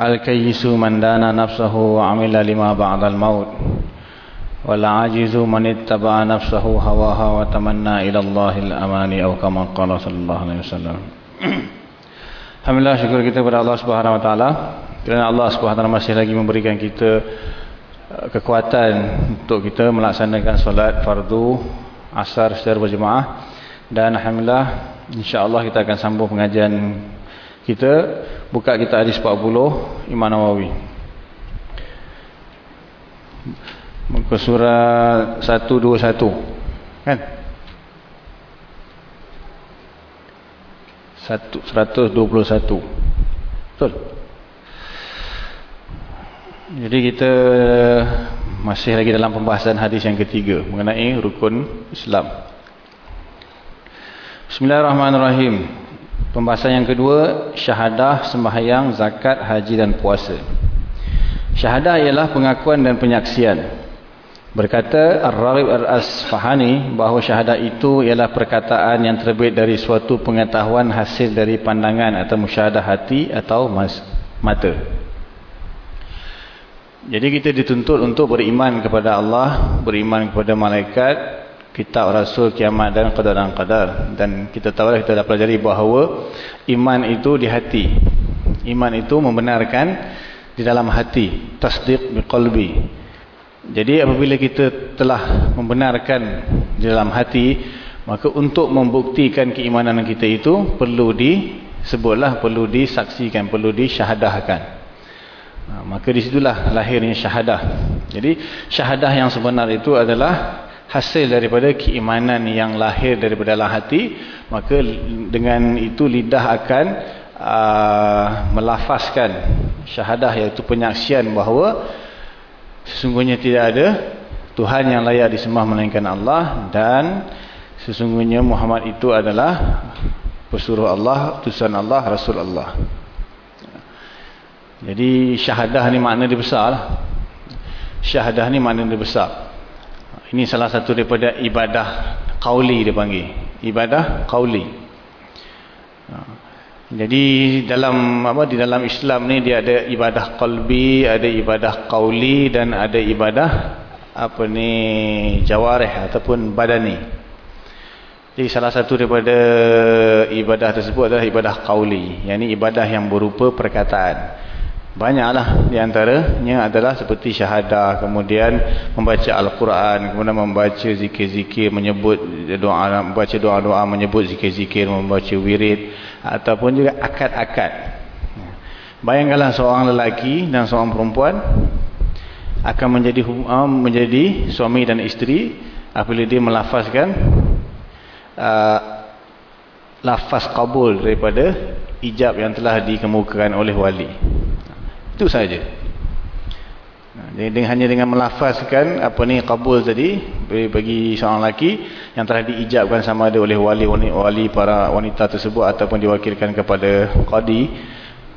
الكيس من دان نفسه وعمل لما بعد الموت والعاجز من اتبع نفسه هواها وتمنى إلى الله الأماني أو كما قال صلى الله عليه وسلم Alhamdulillah syukur kita kepada Allah Subhanahu Wa Taala kerana Allah Subhanahu Wa Taala masih lagi memberikan kita kekuatan untuk kita melaksanakan solat fardu asar secara berjemaah dan Alhamdulillah insyaAllah kita akan sambung pengajian kita buka kita hadis 40 Imam Nawawi. Muka surah 121 kan? 121 betul? Jadi kita masih lagi dalam pembahasan hadis yang ketiga mengenai rukun Islam. Bismillahirrahmanirrahim pembahasan yang kedua syahadah, sembahyang, zakat, haji dan puasa syahadah ialah pengakuan dan penyaksian Berkata Ar-Raghib Al-Asfahani bahawa syahadah itu ialah perkataan yang terbit dari suatu pengetahuan hasil dari pandangan atau musyahadah hati atau mata. Jadi kita dituntut untuk beriman kepada Allah, beriman kepada malaikat, kitab, rasul, kiamat dan qadar dan qadar. Dan kita tahu kita dah pelajari bahawa iman itu di hati. Iman itu membenarkan di dalam hati, tasdiq biqalbi. Jadi apabila kita telah membenarkan di dalam hati, maka untuk membuktikan keimanan kita itu perlu disebutlah, perlu disaksikan, perlu disyahadahkan. Nah, maka disitulah lahirnya syahadah. Jadi syahadah yang sebenar itu adalah hasil daripada keimanan yang lahir daripada dalam hati, maka dengan itu lidah akan uh, melafazkan syahadah iaitu penyaksian bahawa Sesungguhnya tidak ada Tuhan yang layak disembah melainkan Allah dan sesungguhnya Muhammad itu adalah pesuruh Allah, utusan Allah, Rasul Allah. Jadi syahadah ni makna dia besar. Syahadah ni makna dia besar. Ini salah satu daripada ibadah qauli dia panggil. Ibadah qauli. Jadi dalam apa di dalam Islam ni dia ada ibadah qalbi, ada ibadah qauli dan ada ibadah apa ni jawarih ataupun badani. Jadi salah satu daripada ibadah tersebut adalah ibadah qauli, yakni ibadah yang berupa perkataan. Banyaklah di antaranya adalah seperti syahadah, kemudian membaca Al-Quran, kemudian membaca zikir-zikir, menyebut doa, membaca doa-doa, menyebut zikir-zikir, membaca wirid ataupun juga akad-akad. Bayangkanlah seorang lelaki dan seorang perempuan akan menjadi menjadi suami dan isteri apabila dia melafazkan uh, lafaz kabul daripada ijab yang telah dikemukakan oleh wali. Itu saja. Jadi hanya dengan melafazkan apa ni kabul tadi bagi seorang lelaki yang telah diijabkan sama ada oleh wali wali para wanita tersebut ataupun diwakilkan kepada qadi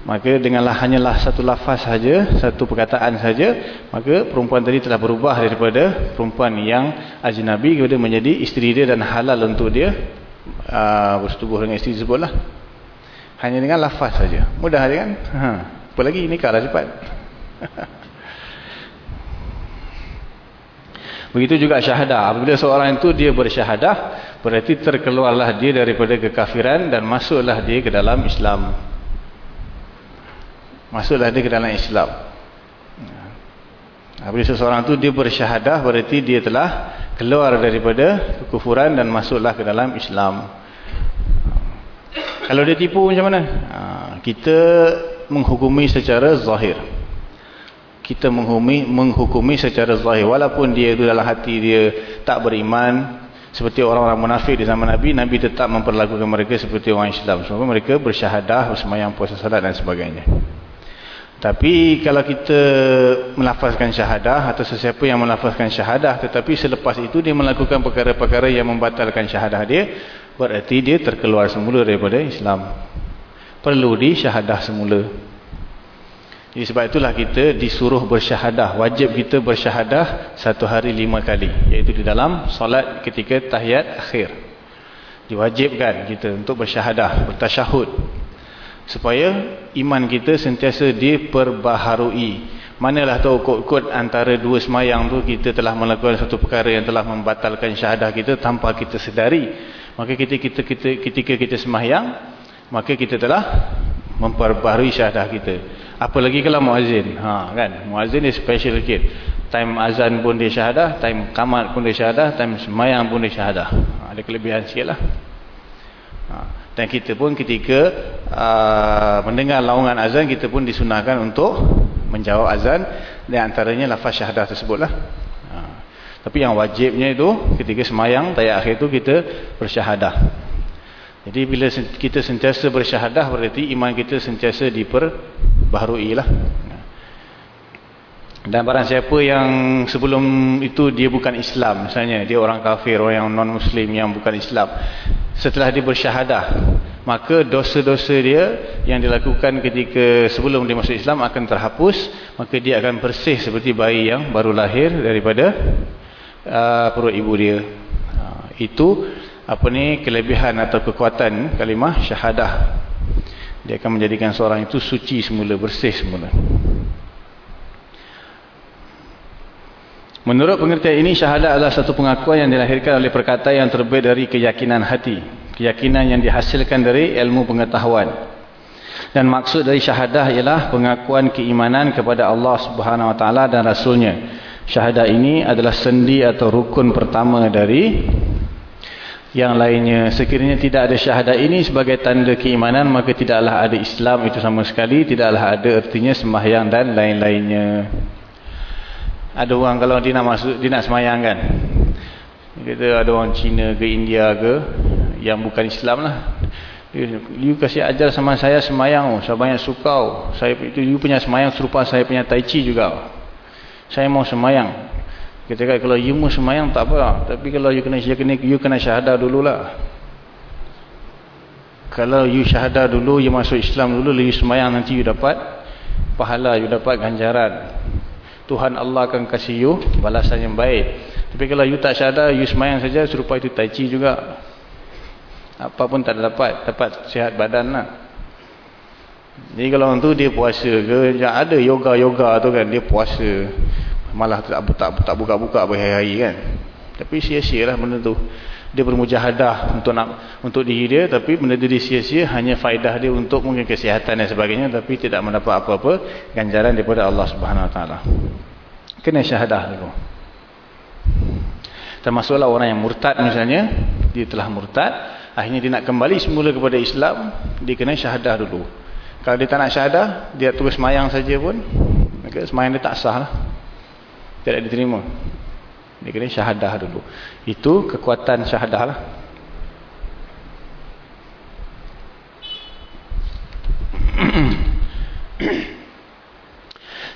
maka denganlah hanyalah satu lafaz saja satu perkataan saja maka perempuan tadi telah berubah daripada perempuan yang ajnabi kepada menjadi isteri dia dan halal untuk dia uh, bersetubuh dengan isteri tersebutlah. Hanya dengan lafaz saja mudah kan? Ha apa lagi? Nikahlah cepat? Begitu juga syahadah. Apabila seorang itu dia bersyahadah, berarti terkeluarlah dia daripada kekafiran dan masuklah dia ke dalam Islam. masuklah dia ke dalam Islam. Apabila seseorang tu dia bersyahadah berarti dia telah keluar daripada kekufuran dan masuklah ke dalam Islam. Kalau dia tipu macam mana? Ha, kita menghukumi secara zahir. Kita menghukumi menghukumi secara zahir. Walaupun dia itu dalam hati dia tak beriman seperti orang-orang munafik di zaman Nabi Nabi tetap memperlakukan mereka seperti orang Islam. Sebab mereka bersyahadah bersemayam puasa salat dan sebagainya. Tapi kalau kita melafazkan syahadah atau sesiapa yang melafazkan syahadah tetapi selepas itu dia melakukan perkara-perkara yang membatalkan syahadah dia berarti dia terkeluar semula daripada Islam perlu disyahadah semula jadi sebab itulah kita disuruh bersyahadah. Wajib kita bersyahadah satu hari lima kali. Iaitu di dalam solat ketika tahiyat akhir. Diwajibkan kita untuk bersyahadah, bertasyahud. Supaya iman kita sentiasa diperbaharui. Manalah tahu kod-kod antara dua semayang tu kita telah melakukan satu perkara yang telah membatalkan syahadah kita tanpa kita sedari. Maka kita, kita, kita, ketika kita semayang, maka kita telah memperbaharui syahadah kita. Apalagi kalau muazzin. Ha kan? Muazzin ni special sikit. Time azan pun dia syahadah, time qamat pun dia syahadah, time sembahyang pun dia syahadah. Ha, ada kelebihan sikitlah. Ha, dan kita pun ketika uh, mendengar laungan azan kita pun disunahkan untuk menjawab azan dan antaranya lafaz syahadah tersebutlah. Ha, tapi yang wajibnya itu ketika sembahyang tayat akhir itu kita bersyahadah. Jadi bila kita sentiasa bersyahadah berarti iman kita sentiasa diperbaharui lah. Dan barang siapa yang sebelum itu dia bukan Islam misalnya dia orang kafir, orang yang non muslim yang bukan Islam. Setelah dia bersyahadah maka dosa-dosa dia yang dilakukan ketika sebelum dia masuk Islam akan terhapus maka dia akan bersih seperti bayi yang baru lahir daripada uh, perut ibu dia. Uh, itu apa ni kelebihan atau kekuatan kalimah? Syahadah. Dia akan menjadikan seorang itu suci semula bersih semula. Menurut pengertian ini syahadah adalah satu pengakuan yang dilahirkan oleh perkataan yang terbaik dari keyakinan hati. Keyakinan yang dihasilkan dari ilmu pengetahuan. Dan maksud dari syahadah ialah pengakuan keimanan kepada Allah Subhanahu Wa Taala dan Rasulnya. Syahadah ini adalah sendi atau rukun pertama dari yang lainnya sekiranya tidak ada syahadah ini sebagai tanda keimanan maka tidaklah ada Islam itu sama sekali tidaklah ada artinya sembahyang dan lain-lainnya. Ada orang kalau dia nak masuk dia nak sembahyang kan? Kita ada orang Cina ke India ke yang bukan Islam lah. You kasih ajar sama saya sembahyang oh, saya banyak suka oh. saya itu you punya sembahyang serupa saya punya tai chi juga saya mau sembahyang kita kata kalau you mau semayang tak apa. Tapi kalau you kena, you kena, syahadah dululah. Kalau you syahadah dulu, you masuk Islam dulu, you semayang nanti you dapat pahala, you dapat ganjaran. Tuhan Allah akan kasih you balasan yang baik. Tapi kalau you tak syahadah, you semayang saja, serupa itu tai chi juga. Apa pun tak dapat, dapat sihat badan lah. Jadi kalau orang tu dia puasa ke, ada yoga-yoga tu kan, dia puasa malah tak tak tak buka-buka berhari-hari kan. Tapi sia-sia lah benda tu. Dia bermujahadah untuk nak untuk diri dia tapi benda tu dia sia-sia hanya faedah dia untuk mungkin kesihatan dan sebagainya tapi tidak mendapat apa-apa ganjaran daripada Allah Subhanahu Wa Taala. Kena syahadah dulu termasuklah orang yang murtad misalnya dia telah murtad akhirnya dia nak kembali semula kepada Islam dia kena syahadah dulu. Kalau dia tak nak syahadah dia terus mayang saja pun maka semayang dia tak sah lah tidak diterima. Dia kena syahadah dulu. Itu kekuatan syahadah lah.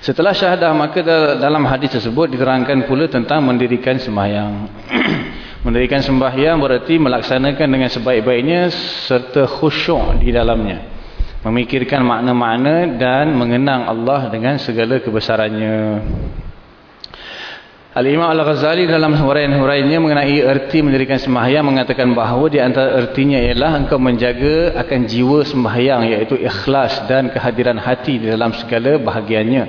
Setelah syahadah maka dalam hadis tersebut diterangkan pula tentang mendirikan sembahyang. Mendirikan sembahyang berarti melaksanakan dengan sebaik-baiknya serta khusyuk di dalamnya. Memikirkan makna-makna dan mengenang Allah dengan segala kebesarannya Al-Imam Al-Ghazali dalam huraian-huraiannya mengenai erti mendirikan sembahyang mengatakan bahawa di antara ertinya ialah engkau menjaga akan jiwa sembahyang iaitu ikhlas dan kehadiran hati di dalam segala bahagiannya.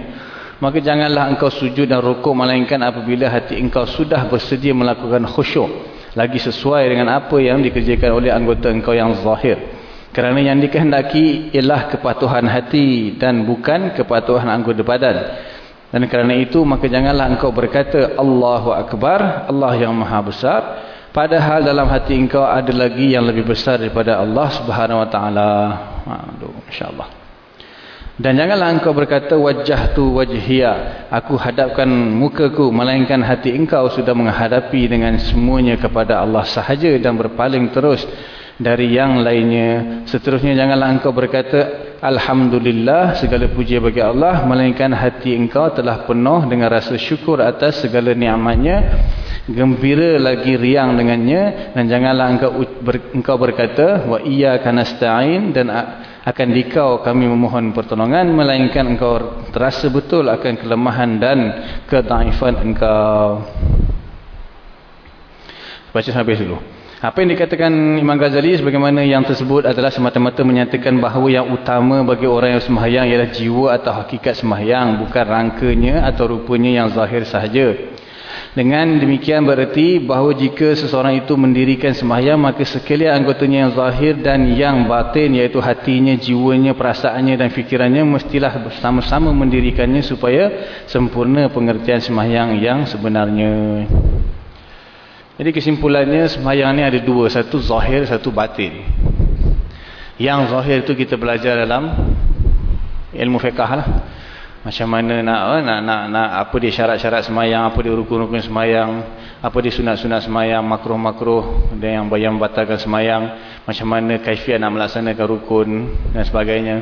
Maka janganlah engkau sujud dan rukuk melainkan apabila hati engkau sudah bersedia melakukan khusyuk lagi sesuai dengan apa yang dikerjakan oleh anggota engkau yang zahir. Kerana yang dikehendaki ialah kepatuhan hati dan bukan kepatuhan anggota badan. Dan kerana itu maka janganlah engkau berkata Allahu Akbar, Allah yang maha besar. Padahal dalam hati engkau ada lagi yang lebih besar daripada Allah subhanahu wa ta'ala. Aduh, insyaAllah. Dan janganlah engkau berkata wajah tu wajhia. Aku hadapkan mukaku. Melainkan hati engkau sudah menghadapi dengan semuanya kepada Allah sahaja. Dan berpaling terus dari yang lainnya. Seterusnya janganlah engkau berkata Alhamdulillah segala puji bagi Allah. Melainkan hati engkau telah penuh dengan rasa syukur atas segala ni'matnya. Gembira lagi riang dengannya. Dan janganlah engkau, ber, engkau berkata Wa iya kanasta'in dan akan dikau kami memohon pertolongan. Melainkan engkau terasa betul akan kelemahan dan kedaifan engkau. Baca habis dulu. Apa yang dikatakan Imam Ghazali sebagaimana yang tersebut adalah semata-mata menyatakan bahawa yang utama bagi orang yang sembahyang ialah jiwa atau hakikat sembahyang bukan rangkanya atau rupanya yang zahir sahaja. Dengan demikian berarti bahawa jika seseorang itu mendirikan sembahyang maka sekalian anggotanya yang zahir dan yang batin iaitu hatinya, jiwanya, perasaannya dan fikirannya mestilah bersama-sama mendirikannya supaya sempurna pengertian sembahyang yang sebenarnya. Jadi kesimpulannya sembahyang ni ada dua, satu zahir, satu batin. Yang zahir itu kita belajar dalam ilmu fiqh lah. Macam mana nak eh, nak nak, nak apa dia syarat-syarat sembahyang, apa dia rukun-rukun sembahyang, apa dia sunat-sunat sembahyang, makruh-makruh dan yang bayang batalkan sembahyang, macam mana kaifiat nak melaksanakan rukun dan sebagainya.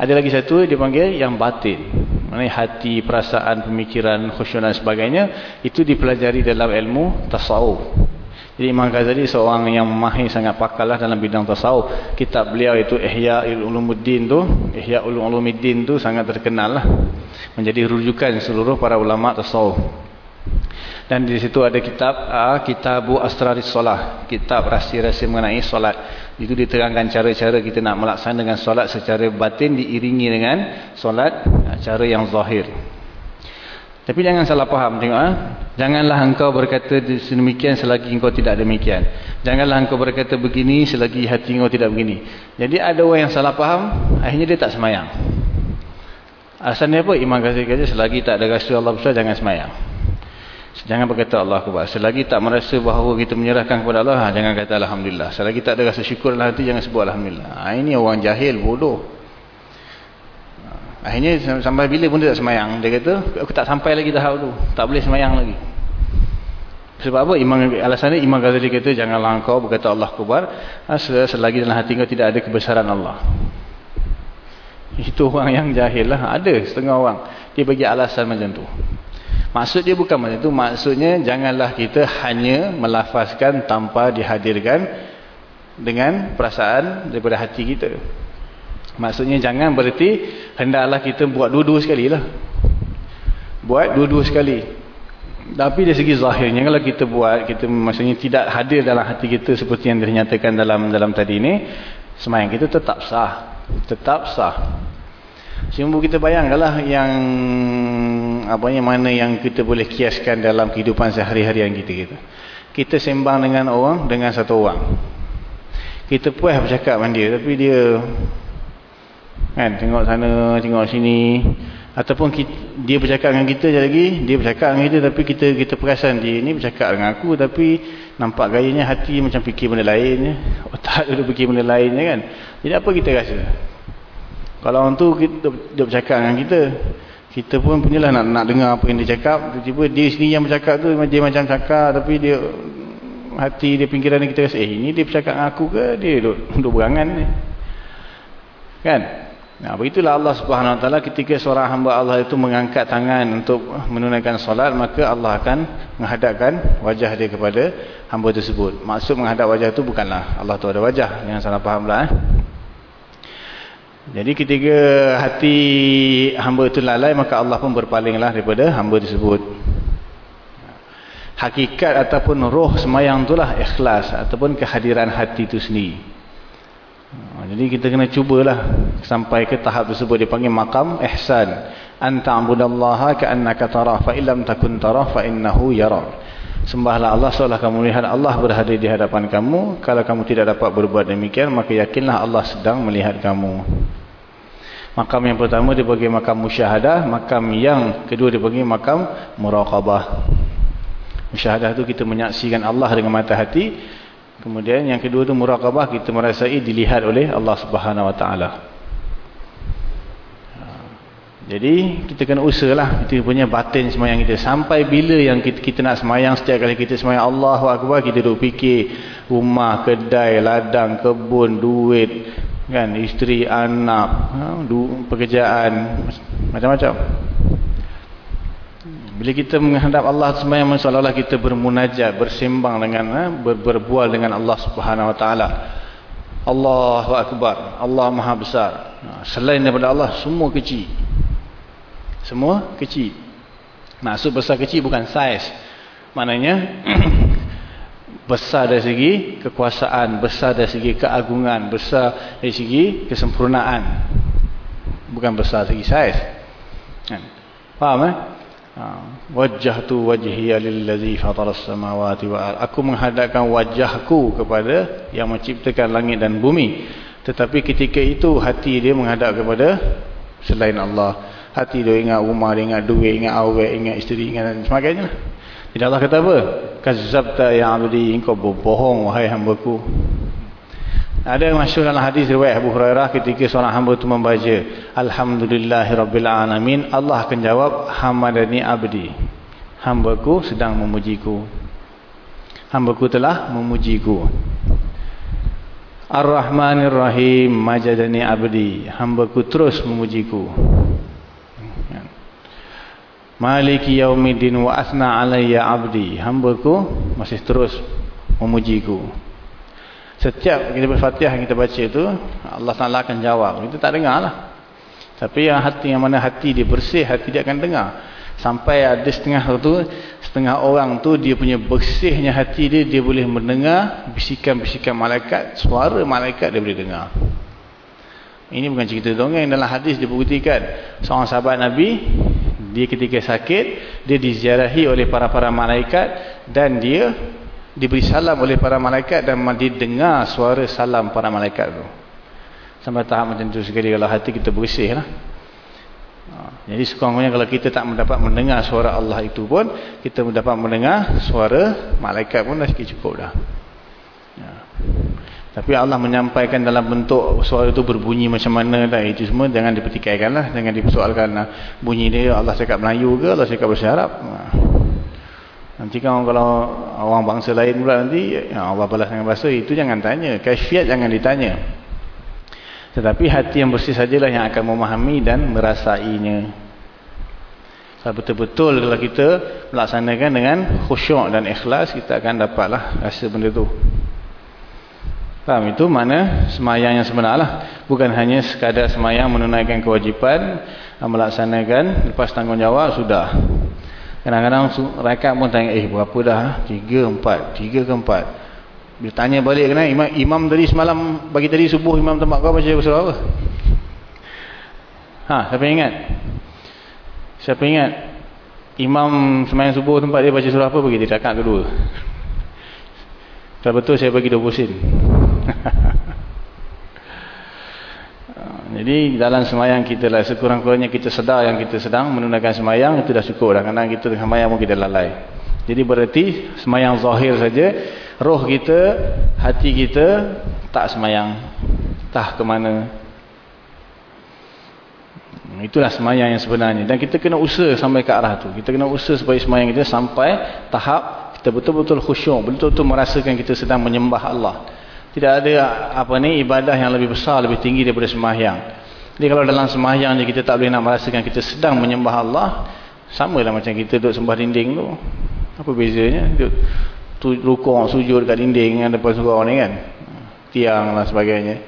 Ada lagi satu dia panggil yang batin. Maksudnya hati, perasaan, pemikiran, khusyuk dan sebagainya. Itu dipelajari dalam ilmu tasawuf. Jadi Imam Ghazali seorang yang mahir sangat pakarlah dalam bidang tasawuf. Kitab beliau itu Ihya Ulumuddin tu. Ihya Ulumuddin tu sangat terkenal lah. Menjadi rujukan seluruh para ulama tasawuf. Dan di situ ada kitab uh, Kitabu Asraris Solah. Kitab rahsia-rahsia mengenai solat. Itu diterangkan cara-cara kita nak melaksanakan solat secara batin diiringi dengan solat uh, cara yang zahir. Tapi jangan salah faham tengok ah. Janganlah engkau berkata sedemikian selagi engkau tidak demikian. Janganlah engkau berkata begini selagi hati engkau tidak begini. Jadi ada orang yang salah faham, akhirnya dia tak semayang. Asalnya apa? Imam Ghazali kata selagi tak ada rasa Allah besar jangan semayang. Jangan berkata Allah Akbar. Selagi tak merasa bahawa kita menyerahkan kepada Allah, ha, jangan kata Alhamdulillah. Selagi tak ada rasa syukur dalam hati, jangan sebut Alhamdulillah. Ha, ini orang jahil, bodoh. Ha, akhirnya sampai bila pun dia tak semayang. Dia kata, aku tak sampai lagi tahap tu. Tak boleh semayang lagi. Sebab apa? Imam, alasannya Imam Ghazali kata, janganlah engkau berkata Allah Akbar. Ha, selagi dalam hati kau tidak ada kebesaran Allah. Itu orang yang jahil lah. Ada setengah orang. Dia bagi alasan macam tu. Maksud dia bukan macam itu. Maksudnya janganlah kita hanya melafazkan tanpa dihadirkan dengan perasaan daripada hati kita. Maksudnya jangan berarti hendaklah kita buat dua-dua sekali lah. Buat dua-dua sekali. Tapi dari segi zahirnya kalau kita buat, kita maksudnya tidak hadir dalam hati kita seperti yang dinyatakan dalam dalam tadi ini, semayang kita tetap sah. Tetap sah. Cuma kita bayangkanlah yang apa yang mana yang kita boleh kiaskan dalam kehidupan sehari-harian kita kita. Kita sembang dengan orang dengan satu orang. Kita puas bercakap dengan dia tapi dia kan tengok sana, tengok sini ataupun kita, dia bercakap dengan kita lagi, dia bercakap dengan kita tapi kita kita perasan dia ni bercakap dengan aku tapi nampak gayanya hati macam fikir benda lain, otak dia fikir benda lain kan. Jadi apa kita rasa? Kalau orang tu kita, dia bercakap dengan kita, kita pun punyalah nak nak dengar apa yang dia cakap. Tiba-tiba dia sendiri yang bercakap tu dia macam cakap tapi dia hati dia pinggiran kita rasa, eh ini dia bercakap dengan aku ke dia duduk, duduk berangan ni. Kan? Nah, begitulah Allah Subhanahu Wa Taala ketika seorang hamba Allah itu mengangkat tangan untuk menunaikan solat, maka Allah akan menghadapkan wajah dia kepada hamba tersebut. Maksud menghadap wajah itu bukanlah Allah tu ada wajah. Jangan salah fahamlah eh. Jadi ketika hati hamba itu lalai maka Allah pun berpalinglah daripada hamba tersebut. Hakikat ataupun roh semayang itulah ikhlas ataupun kehadiran hati itu sendiri. Jadi kita kena cubalah sampai ke tahap tersebut dipanggil makam ihsan. Anta abudallaha ka'annaka tarah fa illam takun tarah fa innahu yarah. Sembahlah Allah seolah kamu melihat Allah berada di hadapan kamu. Kalau kamu tidak dapat berbuat demikian, maka yakinlah Allah sedang melihat kamu. Makam yang pertama dibagi makam musyahadah. Makam yang kedua dibagi makam muraqabah. Musyahadah itu kita menyaksikan Allah dengan mata hati. Kemudian yang kedua itu muraqabah kita merasai dilihat oleh Allah Subhanahu Wa Taala. Jadi kita kena usahalah kita punya batin semayang kita. Sampai bila yang kita, kita nak semayang setiap kali kita semayang Allahu Akbar kita duk fikir rumah, kedai, ladang, kebun, duit, kan, isteri, anak, ha, pekerjaan, macam-macam. Bila kita menghadap Allah semayang seolah-olah kita bermunajat, bersembang dengan ha, ber, berbual dengan Allah Subhanahu Wa Taala. Allahu Akbar, Allah Maha Besar. Ha, selain daripada Allah semua kecil. Semua kecil. Maksud besar kecil bukan saiz. Maknanya besar dari segi kekuasaan, besar dari segi keagungan, besar dari segi kesempurnaan. Bukan besar dari segi saiz. Kan? Faham eh? Ha. Wajjahtu wajhiya lillazi fatara as-samawati wa Aku menghadapkan wajahku kepada yang menciptakan langit dan bumi. Tetapi ketika itu hati dia menghadap kepada selain Allah. Hati dia ingat rumah, dia ingat duit, ingat awet, ingat isteri, ingat dan sebagainya. Jadi Allah kata apa? Kazzabta ya abdi, engkau berbohong wahai hamba-Ku. Ada masyhur dalam hadis riwayat Abu Hurairah ketika seorang hamba itu membaca Alhamdulillahirabbil alamin, Allah akan jawab hamadani abdi. Hamba-Ku sedang memujiku. Hamba-Ku telah memujiku. Ar-Rahmanir Rahim majadani abdi. Hamba-Ku terus memujiku. Maliki yaumiddin wa asna alayya abdi. Hamba-Ku masih terus memujiku. Setiap kita berfatihah kita baca itu, Allah Taala akan jawab. Kita tak dengar lah. Tapi yang hati yang mana hati dia bersih, hati dia akan dengar. Sampai ada setengah tu, setengah orang tu dia punya bersihnya hati dia, dia boleh mendengar bisikan-bisikan malaikat, suara malaikat dia boleh dengar. Ini bukan cerita dongeng dalam hadis dibuktikan. Seorang sahabat Nabi dia ketika sakit, dia diziarahi oleh para-para malaikat dan dia diberi salam oleh para malaikat dan didengar suara salam para malaikat itu. Sampai tahap macam itu sekali kalau hati kita bersih lah. Ha, jadi sekurang-kurangnya kalau kita tak mendapat mendengar suara Allah itu pun, kita mendapat mendengar suara malaikat pun dah cukup dah. Ya. Tapi Allah menyampaikan dalam bentuk suara itu berbunyi macam mana dan itu semua jangan dipertikaikan lah. Jangan dipersoalkan lah. Bunyi dia Allah cakap Melayu ke Allah cakap bahasa Arab. Nanti kan kalau orang bangsa lain pula nanti ya Allah balas dengan bahasa itu jangan tanya. Kaifiat jangan ditanya. Tetapi hati yang bersih sajalah yang akan memahami dan merasainya. Kalau betul-betul kalau kita melaksanakan dengan khusyuk dan ikhlas kita akan dapatlah rasa benda itu. Faham itu mana semayang yang sebenar lah. Bukan hanya sekadar semayang menunaikan kewajipan, melaksanakan, lepas tanggungjawab, sudah. Kadang-kadang rakyat pun tanya, eh berapa dah? Tiga, empat. Tiga ke empat. Bila tanya balik, kena, imam, imam tadi semalam, bagi tadi subuh, imam tempat kau baca surah apa? Ha, siapa ingat? Siapa ingat? Imam semayang subuh tempat dia baca surah apa? Bagi dia rakat kedua. Kalau betul saya bagi 20 sen. Jadi dalam semayang kita lah sekurang-kurangnya kita sedar yang kita sedang menunaikan semayang itu dah cukup dah. Kadang kita semayang pun kita lalai. Jadi berarti semayang zahir saja. Roh kita, hati kita tak semayang. Tak ke mana. Itulah semayang yang sebenarnya. Dan kita kena usaha sampai ke arah tu. Kita kena usaha supaya semayang kita sampai tahap kita betul-betul khusyuk. Betul-betul merasakan kita sedang menyembah Allah. Tidak ada apa ni ibadah yang lebih besar, lebih tinggi daripada sembahyang. Jadi kalau dalam sembahyang je kita tak boleh nak merasakan kita sedang menyembah Allah, sama lah macam kita duduk sembah dinding tu. Apa bezanya? Duduk tu, rukuk, sujud kat dinding yang depan surau ni kan. Tiang lah sebagainya.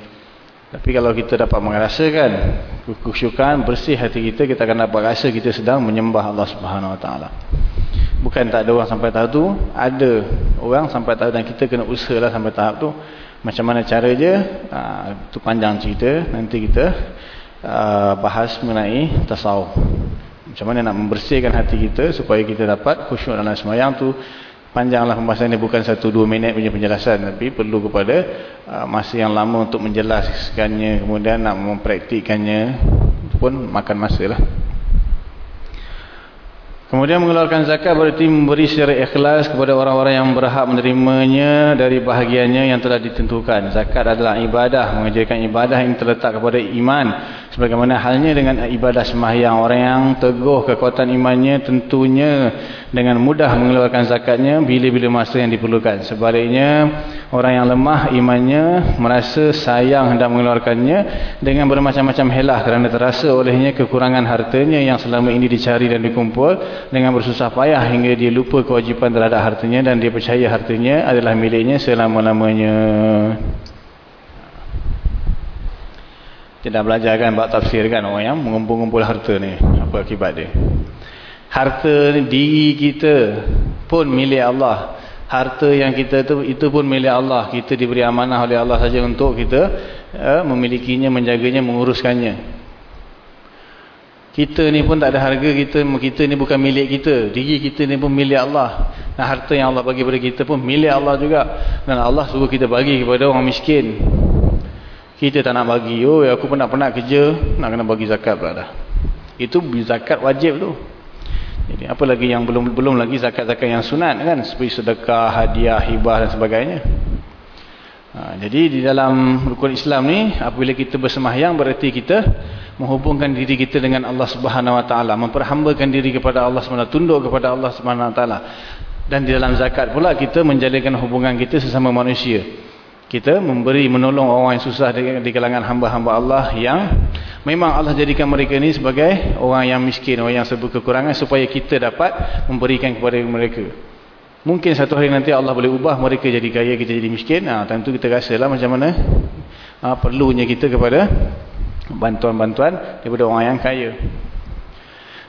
Tapi kalau kita dapat merasakan kekhusyukan, bersih hati kita, kita akan dapat rasa kita sedang menyembah Allah Subhanahu Wa Taala. Bukan tak ada orang sampai tahap tu, ada orang sampai tahap dan kita kena usahalah sampai tahap tu. Macam mana cara je, itu uh, panjang cerita. Nanti kita uh, bahas mengenai tasawuf. Macam mana nak membersihkan hati kita supaya kita dapat khusyuk dalam semayang tu. panjanglah pembahasan ini bukan satu dua minit punya penjelasan tapi perlu kepada uh, masa yang lama untuk menjelaskannya kemudian nak mempraktikkannya pun makan masa lah Kemudian mengeluarkan zakat berarti memberi secara ikhlas kepada orang-orang yang berhak menerimanya dari bahagiannya yang telah ditentukan. Zakat adalah ibadah, mengerjakan ibadah yang terletak kepada iman. Sebagaimana halnya dengan ibadah sembahyang. Orang yang teguh kekuatan imannya tentunya dengan mudah mengeluarkan zakatnya bila-bila masa yang diperlukan. Sebaliknya, orang yang lemah imannya merasa sayang hendak mengeluarkannya dengan bermacam-macam helah kerana terasa olehnya kekurangan hartanya yang selama ini dicari dan dikumpul dengan bersusah payah hingga dia lupa kewajipan terhadap hartanya dan dia percaya hartanya adalah miliknya selama-lamanya. Kita dah belajar kan bab tafsir kan orang yang mengumpul-ngumpul harta ni. Apa akibat dia? Harta ni diri kita pun milik Allah. Harta yang kita tu itu pun milik Allah. Kita diberi amanah oleh Allah saja untuk kita uh, memilikinya, menjaganya, menguruskannya. Kita ni pun tak ada harga kita, kita ni bukan milik kita. Diri kita ni pun milik Allah. Dan harta yang Allah bagi kepada kita pun milik Allah juga. Dan Allah suruh kita bagi kepada orang miskin. Kita tak nak bagi. Oh, aku pernah kerja, nak kena bagi zakat pula dah. Itu zakat wajib tu. Jadi apa lagi yang belum belum lagi zakat-zakat yang sunat kan? Seperti sedekah, hadiah, hibah dan sebagainya. Ha, jadi di dalam rukun Islam ni apabila kita bersembahyang berarti kita menghubungkan diri kita dengan Allah Subhanahu Wa Taala, memperhambakan diri kepada Allah Subhanahu tunduk kepada Allah Subhanahu Wa Taala. Dan di dalam zakat pula kita menjalinkan hubungan kita sesama manusia. Kita memberi menolong orang yang susah di, kalangan hamba-hamba Allah yang memang Allah jadikan mereka ini sebagai orang yang miskin, orang yang serba kekurangan supaya kita dapat memberikan kepada mereka. Mungkin satu hari nanti Allah boleh ubah mereka jadi kaya, kita jadi miskin. Ha, tentu kita rasalah macam mana ha, perlunya kita kepada bantuan-bantuan daripada orang yang kaya.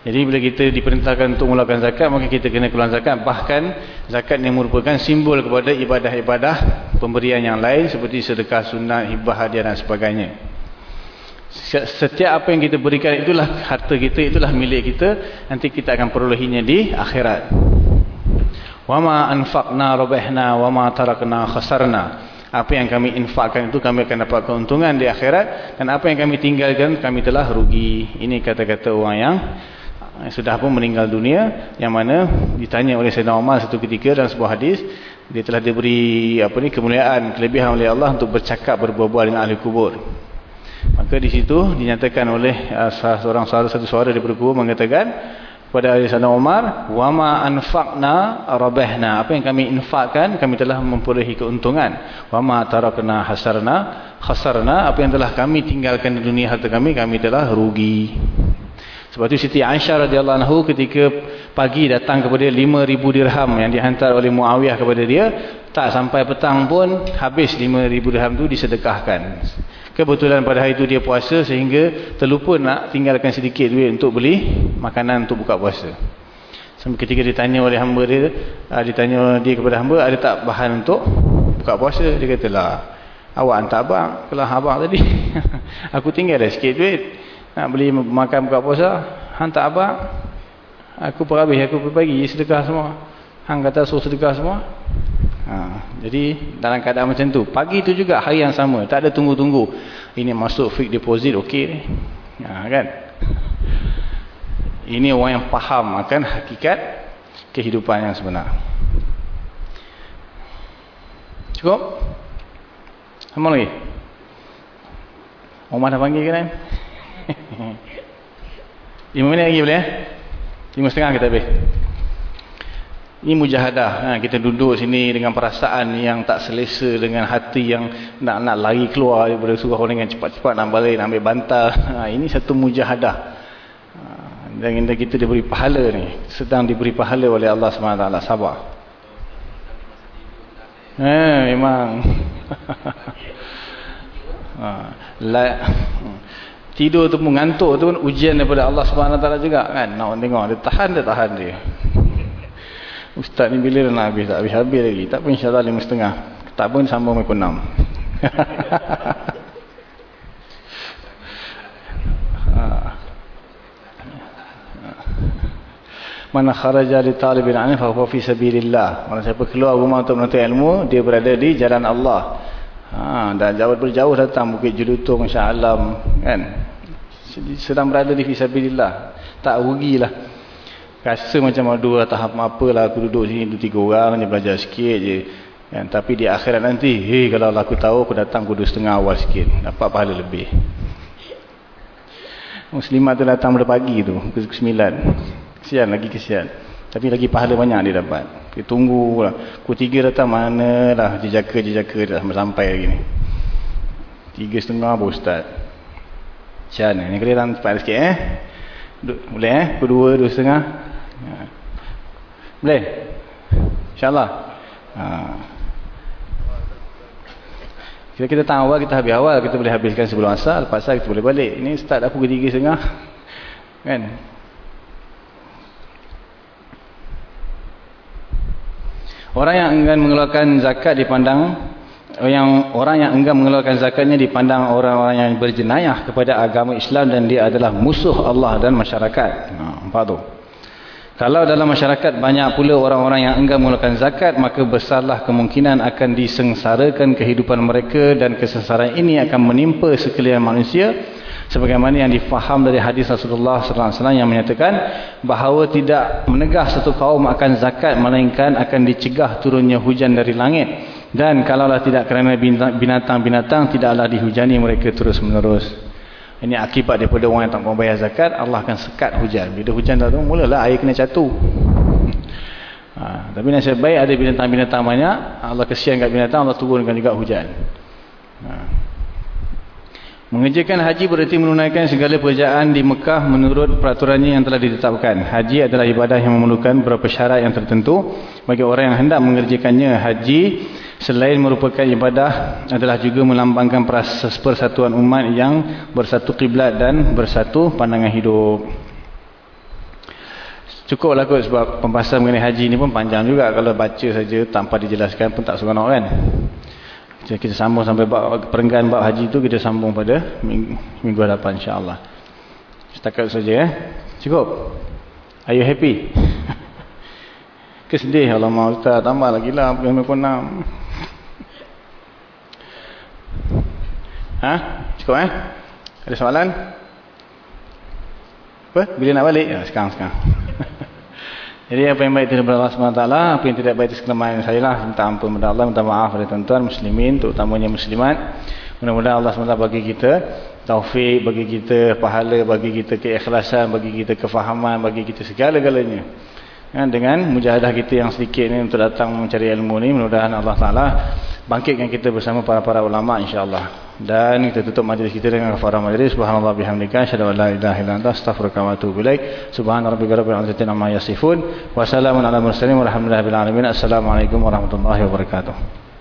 Jadi bila kita diperintahkan untuk mengeluarkan zakat, maka kita kena keluar zakat. Bahkan zakat ini merupakan simbol kepada ibadah-ibadah pemberian yang lain seperti sedekah sunat, hibah, hadiah dan sebagainya. Setiap apa yang kita berikan itulah harta kita, itulah milik kita. Nanti kita akan perolehinya di akhirat wama anfaqna rabihna wama tarakna khasarna apa yang kami infakkan itu kami akan dapat keuntungan di akhirat dan apa yang kami tinggalkan kami telah rugi ini kata-kata orang yang sudah pun meninggal dunia yang mana ditanya oleh Sayyidina Umar satu ketika dalam sebuah hadis dia telah diberi apa ni kemuliaan kelebihan oleh Allah untuk bercakap berbual-bual dengan ahli kubur. Maka di situ dinyatakan oleh uh, seorang suara satu suara daripada kubur mengatakan kepada Ali Sana Umar wama anfaqna rabahna. Apa yang kami infakkan kami telah memperolehi keuntungan. Wama tarakna hasarna. Khasarna apa yang telah kami tinggalkan di dunia harta kami kami telah rugi sebab itu Siti Aisyah radhiyallahu anhu ketika pagi datang kepada 5000 dirham yang dihantar oleh Muawiyah kepada dia tak sampai petang pun habis 5000 dirham itu disedekahkan Kebetulan pada hari itu dia puasa sehingga terlupa nak tinggalkan sedikit duit untuk beli makanan untuk buka puasa. Sampai ketika ditanya oleh hamba dia, ah, ditanya dia kepada hamba, ada tak bahan untuk buka puasa? Dia kata lah, awak hantar abang, kelah abang tadi. aku tinggal dah sikit duit nak beli makan buka puasa, hantar abang. Aku perhabis, aku pergi sedekah semua. Hang kata suruh sedekah semua. Ha, jadi dalam keadaan macam tu pagi tu juga hari yang sama. Tak ada tunggu-tunggu. Ini masuk fixed deposit ni ha, kan? Ini orang yang faham akan hakikat kehidupan yang sebenar. Cukup? Sama lagi Omar dah panggil kan 5 minit lagi boleh eh 5 setengah kita habis ini mujahadah. Ha, kita duduk sini dengan perasaan yang tak selesa dengan hati yang nak nak lari keluar daripada surah orang dengan cepat-cepat nak balik nak ambil bantal. Ha, ini satu mujahadah. Ha, dan kita diberi pahala ni. Sedang diberi pahala oleh Allah SWT. Sabar. Eh, memang. ha, la, tidur tu pun ngantuk tu pun ujian daripada Allah SWT juga kan. Nak tengok dia tahan dia tahan dia. Ustaz ni bila nak habis? Tak habis-habis lagi. Tak pun insyaAllah lima setengah. Tak pun sambung sampai enam. Man kharaja li talibin ilmi fa fi sabilillah. Orang siapa keluar rumah untuk menuntut ilmu, dia berada di jalan Allah. Ha, dan jauh berjauh datang Bukit Jelutung, Shah Alam, kan? Sedang berada di fisabilillah. Tak rugilah. Rasa macam dua tahap apalah aku duduk sini dua tiga orang ni belajar sikit je. Kan? Tapi di akhirat nanti, hei kalau aku tahu aku datang kudu setengah awal sikit. Dapat pahala lebih. Muslimat tu datang pada pagi tu, pukul 9. Kesian lagi kesian. Tapi lagi pahala banyak dia dapat. Kita tunggu lah. Pukul tiga datang mana lah jejaka-jejaka dah sampai lagi ni. Tiga setengah pun ustaz. Macam mana? Ni kena cepat sikit eh. Boleh eh? Pukul dua, setengah. Ha. Boleh? InsyaAllah. Ha. Kita kita tahu awal, kita habis awal. Kita boleh habiskan sebelum asal. Lepas asal kita boleh balik. Ini start dah pukul tiga setengah. Kan? Orang yang enggan mengeluarkan zakat dipandang yang orang yang enggan mengeluarkan zakatnya dipandang orang-orang yang berjenayah kepada agama Islam dan dia adalah musuh Allah dan masyarakat. Ha, nampak tu. Kalau dalam masyarakat banyak pula orang-orang yang enggan mengeluarkan zakat, maka besarlah kemungkinan akan disengsarakan kehidupan mereka dan kesengsaraan ini akan menimpa sekalian manusia sebagaimana yang difaham dari hadis Rasulullah sallallahu alaihi wasallam yang menyatakan bahawa tidak menegah satu kaum akan zakat melainkan akan dicegah turunnya hujan dari langit dan kalaulah tidak kerana binatang-binatang tidaklah dihujani mereka terus-menerus ini akibat daripada orang yang tak mau bayar zakat Allah akan sekat hujan bila hujan dah tu mulalah air kena catu ha, tapi nasib baik ada binatang-binatang banyak Allah kesian kat binatang Allah turunkan juga hujan ha. Mengerjakan haji berarti menunaikan segala pekerjaan di Mekah menurut peraturannya yang telah ditetapkan. Haji adalah ibadah yang memerlukan beberapa syarat yang tertentu. Bagi orang yang hendak mengerjakannya, haji selain merupakan ibadah adalah juga melambangkan proses persatuan umat yang bersatu kiblat dan bersatu pandangan hidup. Cukuplah kot sebab pembahasan mengenai haji ni pun panjang juga. Kalau baca saja tanpa dijelaskan pun tak seronok kan? Kita, kita sambung sampai bab, perenggan bab haji tu kita sambung pada minggu, minggu hadapan insyaAllah. Setakat saja eh? Cukup? Are you happy? Kesedih Allah Ustaz. Tambah lagi lah 6.6 Ha? Cukup eh? Ada soalan? Apa? Bila nak balik? Ya, sekarang sekarang. Jadi apa yang baik itu daripada Allah SWT, apa yang tidak baik itu sekelemahan saya lah. Minta ampun kepada Allah, minta maaf kepada tuan-tuan muslimin, terutamanya muslimat. Mudah-mudahan Allah SWT bagi kita taufik, bagi kita pahala, bagi kita keikhlasan, bagi kita kefahaman, bagi kita segala-galanya. Ya, dengan mujahadah kita yang sedikit ni untuk datang mencari ilmu ni, mudah-mudahan Allah Taala bangkitkan kita bersama para-para ulama insya-Allah. Dan kita tutup majlis kita dengan kafarah majlis. Subhanallah bihamdika. Asyadu an la ilaha illa anta. Astaghfirullah wa atubu ilaik. Subhanallah rabbi rabbil alamin amma yasifun. Wassalamun ala mursalin. Walhamdulillah bil alamin. Assalamualaikum warahmatullahi wabarakatuh.